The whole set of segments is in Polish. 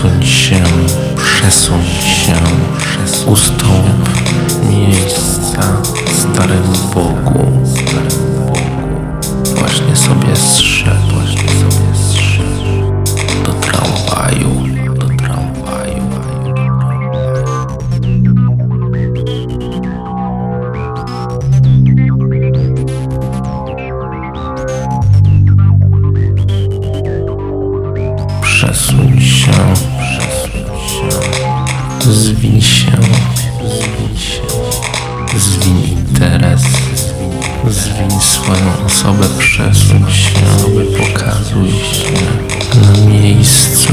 Przesuń się, przesuń się, ustąp Przesuń się, przesuń się, zwiń interes, zwiń swoją osobę, przesuń się, pokazuj się na miejscu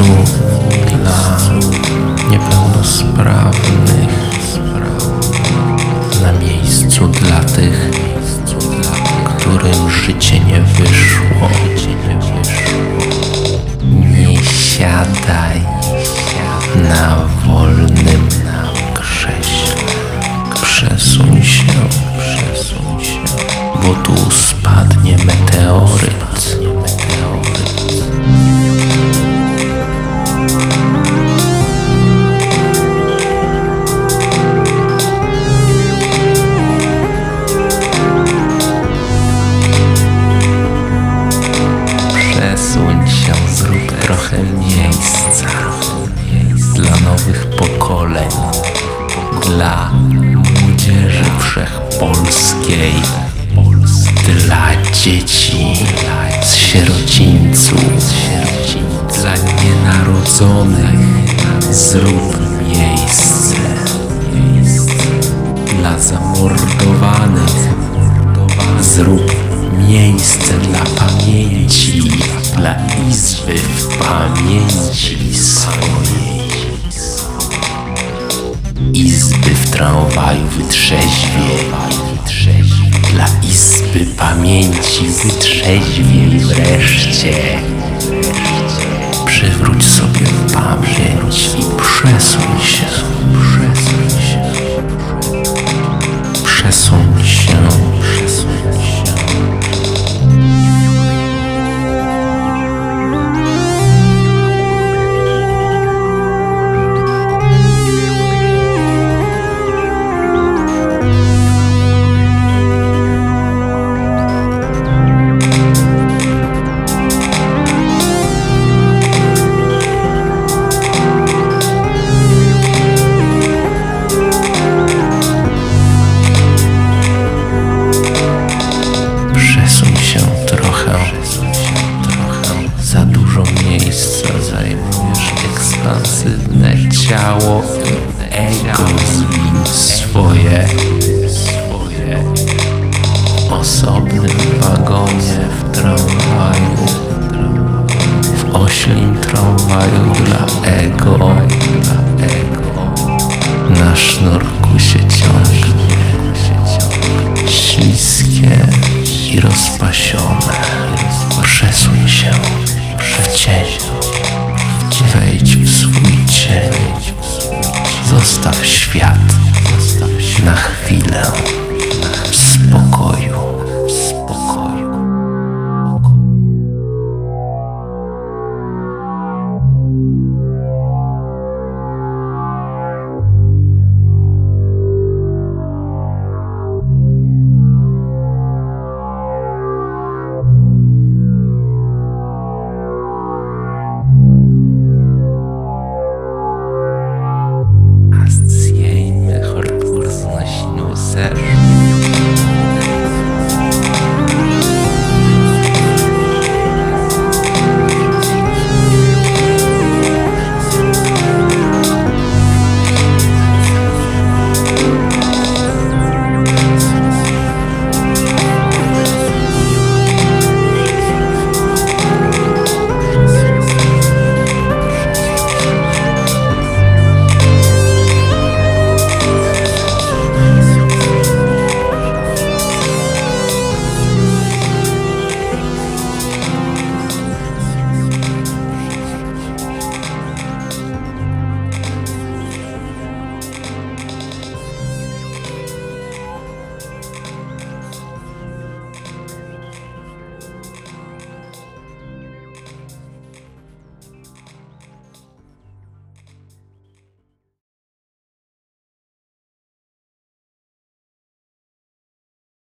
tu spadnie meteoryt. Przesuń się, zrób trochę miejsca dla nowych pokoleń, dla młodzieży wszechpolskiej, dzieci z sierocińców, dla nienarodzonych. Zrób miejsce dla zamordowanych. Zrób miejsce dla pamięci, dla izby w pamięci swojej. Izby w tramwaju wytrzeźwiej, pamięci wytrzeźwiej wreszcie. Przywróć sobie pamięć ciało ego Zostaw świat na chwilę.